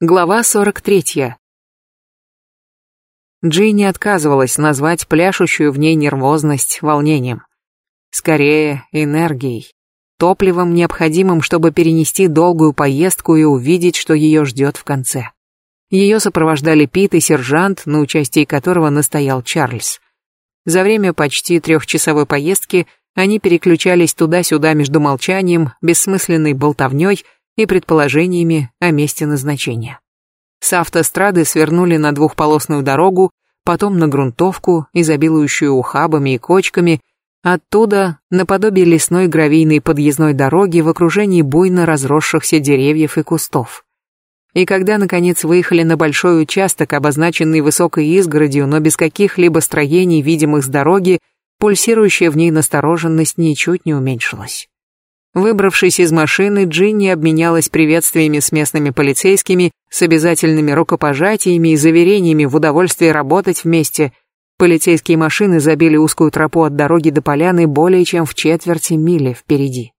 Глава 43. Джинни отказывалась назвать пляшущую в ней нервозность волнением. Скорее, энергией. Топливом, необходимым, чтобы перенести долгую поездку и увидеть, что ее ждет в конце. Ее сопровождали Пит и сержант, на участии которого настоял Чарльз. За время почти трехчасовой поездки они переключались туда-сюда между молчанием, бессмысленной болтовней и предположениями о месте назначения. С автострады свернули на двухполосную дорогу, потом на грунтовку, изобилующую ухабами и кочками, оттуда наподобие лесной гравийной подъездной дороги в окружении буйно разросшихся деревьев и кустов. И когда, наконец, выехали на большой участок, обозначенный высокой изгородью, но без каких-либо строений, видимых с дороги, пульсирующая в ней настороженность ничуть не уменьшилась. Выбравшись из машины, Джинни обменялась приветствиями с местными полицейскими, с обязательными рукопожатиями и заверениями в удовольствии работать вместе. Полицейские машины забили узкую тропу от дороги до поляны более чем в четверти мили впереди.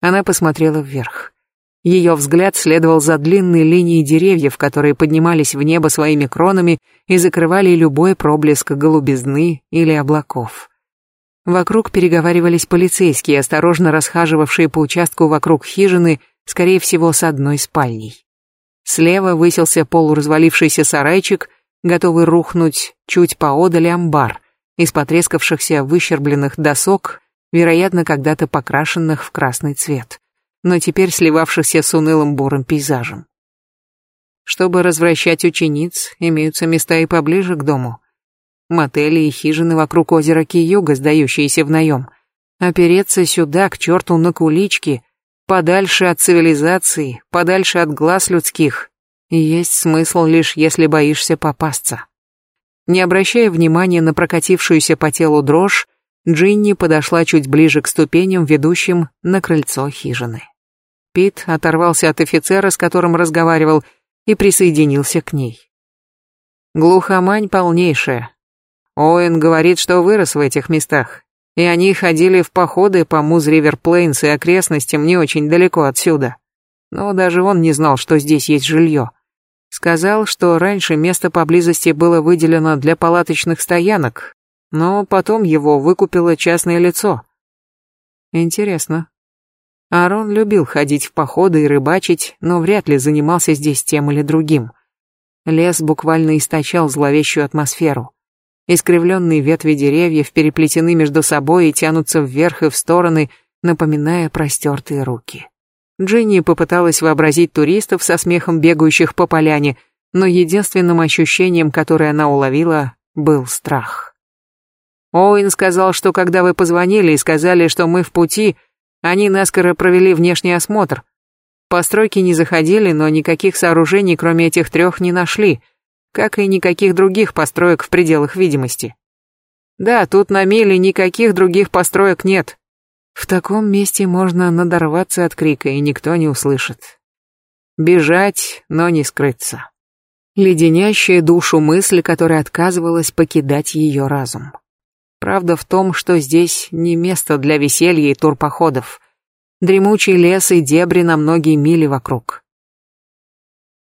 Она посмотрела вверх. Ее взгляд следовал за длинной линией деревьев, которые поднимались в небо своими кронами и закрывали любой проблеск голубизны или облаков. Вокруг переговаривались полицейские, осторожно расхаживавшие по участку вокруг хижины, скорее всего, с одной спальней. Слева высился полуразвалившийся сарайчик, готовый рухнуть чуть поодаль амбар, из потрескавшихся выщербленных досок, вероятно, когда-то покрашенных в красный цвет, но теперь сливавшихся с унылым бурым пейзажем. Чтобы развращать учениц, имеются места и поближе к дому мотели и хижины вокруг озера Киюга, сдающиеся в наем. Опереться сюда, к черту на кулички, подальше от цивилизации, подальше от глаз людских. есть смысл лишь если боишься попасться. Не обращая внимания на прокатившуюся по телу дрожь, Джинни подошла чуть ближе к ступеням, ведущим на крыльцо хижины. Пит оторвался от офицера, с которым разговаривал, и присоединился к ней. Глухомань полнейшая, Оуэн говорит, что вырос в этих местах, и они ходили в походы по Муз-Ривер Плейнс и окрестностям не очень далеко отсюда. Но даже он не знал, что здесь есть жилье. Сказал, что раньше место поблизости было выделено для палаточных стоянок, но потом его выкупило частное лицо. Интересно. Арон любил ходить в походы и рыбачить, но вряд ли занимался здесь тем или другим. Лес буквально источал зловещую атмосферу. Искривленные ветви деревьев переплетены между собой и тянутся вверх и в стороны, напоминая простертые руки. Джинни попыталась вообразить туристов со смехом бегающих по поляне, но единственным ощущением, которое она уловила, был страх. Оуэн сказал, что когда вы позвонили и сказали, что мы в пути, они наскоро провели внешний осмотр. Постройки не заходили, но никаких сооружений, кроме этих трех, не нашли — как и никаких других построек в пределах видимости. Да, тут на миле никаких других построек нет. В таком месте можно надорваться от крика, и никто не услышит. Бежать, но не скрыться. Леденящая душу мысль, которая отказывалась покидать ее разум. Правда в том, что здесь не место для веселья и турпоходов. Дремучий лес и дебри на многие мили вокруг.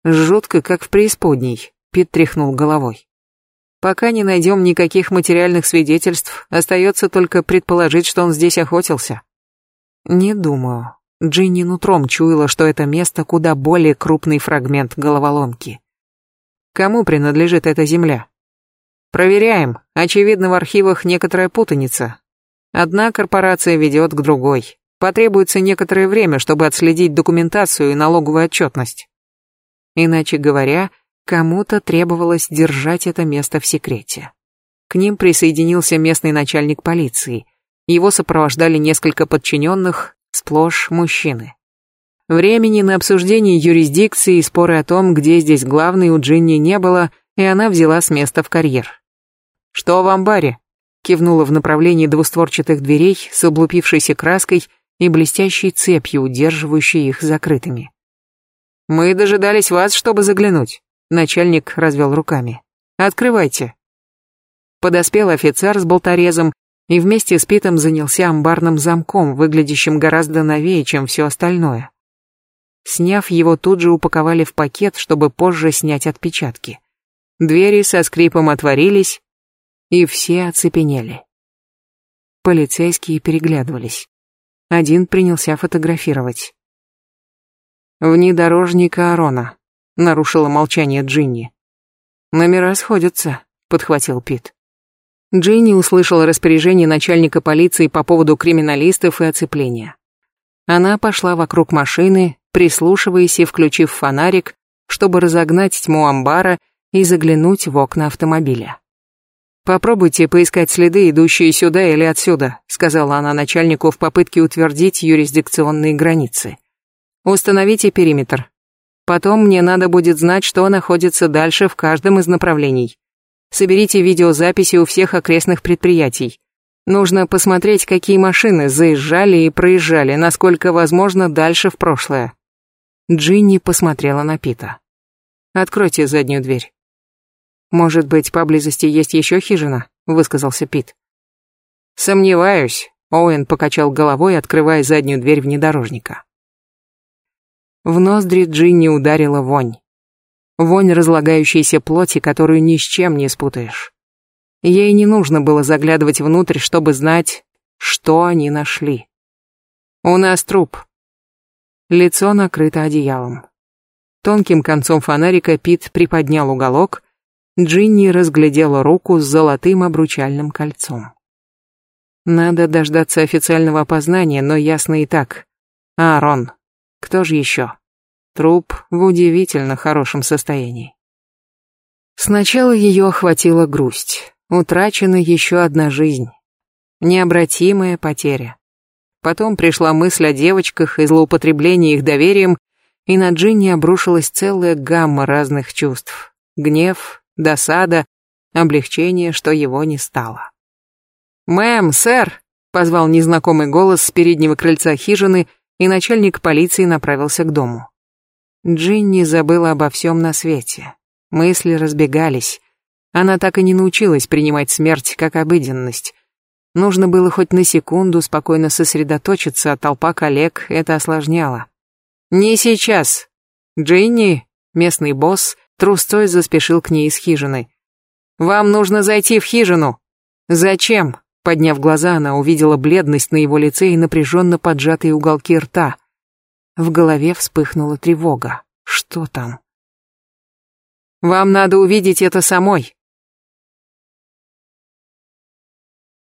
Жутко, как в преисподней. Пит тряхнул головой. Пока не найдем никаких материальных свидетельств, остается только предположить, что он здесь охотился. Не думаю. Джинни нутром чуяла, что это место куда более крупный фрагмент головоломки. Кому принадлежит эта земля? Проверяем. Очевидно, в архивах некоторая путаница. Одна корпорация ведет к другой. Потребуется некоторое время, чтобы отследить документацию и налоговую отчетность. Иначе говоря, Кому-то требовалось держать это место в секрете. К ним присоединился местный начальник полиции. Его сопровождали несколько подчиненных, сплошь мужчины. Времени на обсуждение юрисдикции и споры о том, где здесь главный, у Джинни не было, и она взяла с места в карьер. «Что в амбаре?» кивнула в направлении двустворчатых дверей с облупившейся краской и блестящей цепью, удерживающей их закрытыми. «Мы дожидались вас, чтобы заглянуть». Начальник развел руками. «Открывайте». Подоспел офицер с болторезом и вместе с Питом занялся амбарным замком, выглядящим гораздо новее, чем все остальное. Сняв его, тут же упаковали в пакет, чтобы позже снять отпечатки. Двери со скрипом отворились, и все оцепенели. Полицейские переглядывались. Один принялся фотографировать. «Внедорожника Арона», — нарушила молчание Джинни. «Номера сходятся», — подхватил Пит. Джинни услышала распоряжение начальника полиции по поводу криминалистов и оцепления. Она пошла вокруг машины, прислушиваясь и включив фонарик, чтобы разогнать тьму амбара и заглянуть в окна автомобиля. «Попробуйте поискать следы, идущие сюда или отсюда», сказала она начальнику в попытке утвердить юрисдикционные границы. «Установите периметр. Потом мне надо будет знать, что находится дальше в каждом из направлений. Соберите видеозаписи у всех окрестных предприятий. Нужно посмотреть, какие машины заезжали и проезжали, насколько возможно, дальше в прошлое». Джинни посмотрела на Пита. «Откройте заднюю дверь». «Может быть, поблизости есть еще хижина?» — высказался Пит. «Сомневаюсь», — Оуэн покачал головой, открывая заднюю дверь внедорожника. В ноздри Джинни ударила вонь. Вонь разлагающейся плоти, которую ни с чем не спутаешь. Ей не нужно было заглядывать внутрь, чтобы знать, что они нашли. «У нас труп». Лицо накрыто одеялом. Тонким концом фонарика Пит приподнял уголок, Джинни разглядела руку с золотым обручальным кольцом. Надо дождаться официального опознания, но ясно и так. Аарон. Кто же еще? Труп в удивительно хорошем состоянии. Сначала ее охватила грусть. Утрачена еще одна жизнь. Необратимая потеря. Потом пришла мысль о девочках и злоупотреблении их доверием, и на Джинни обрушилась целая гамма разных чувств. Гнев, досада, облегчение, что его не стало. «Мэм, сэр!» — позвал незнакомый голос с переднего крыльца хижины, и начальник полиции направился к дому. Джинни забыла обо всем на свете. Мысли разбегались. Она так и не научилась принимать смерть как обыденность. Нужно было хоть на секунду спокойно сосредоточиться, а толпа коллег это осложняла. «Не сейчас!» Джинни, местный босс, Трусцой заспешил к ней из хижины. «Вам нужно зайти в хижину!» «Зачем?» Подняв глаза, она увидела бледность на его лице и напряженно поджатые уголки рта. В голове вспыхнула тревога. Что там? «Вам надо увидеть это самой»,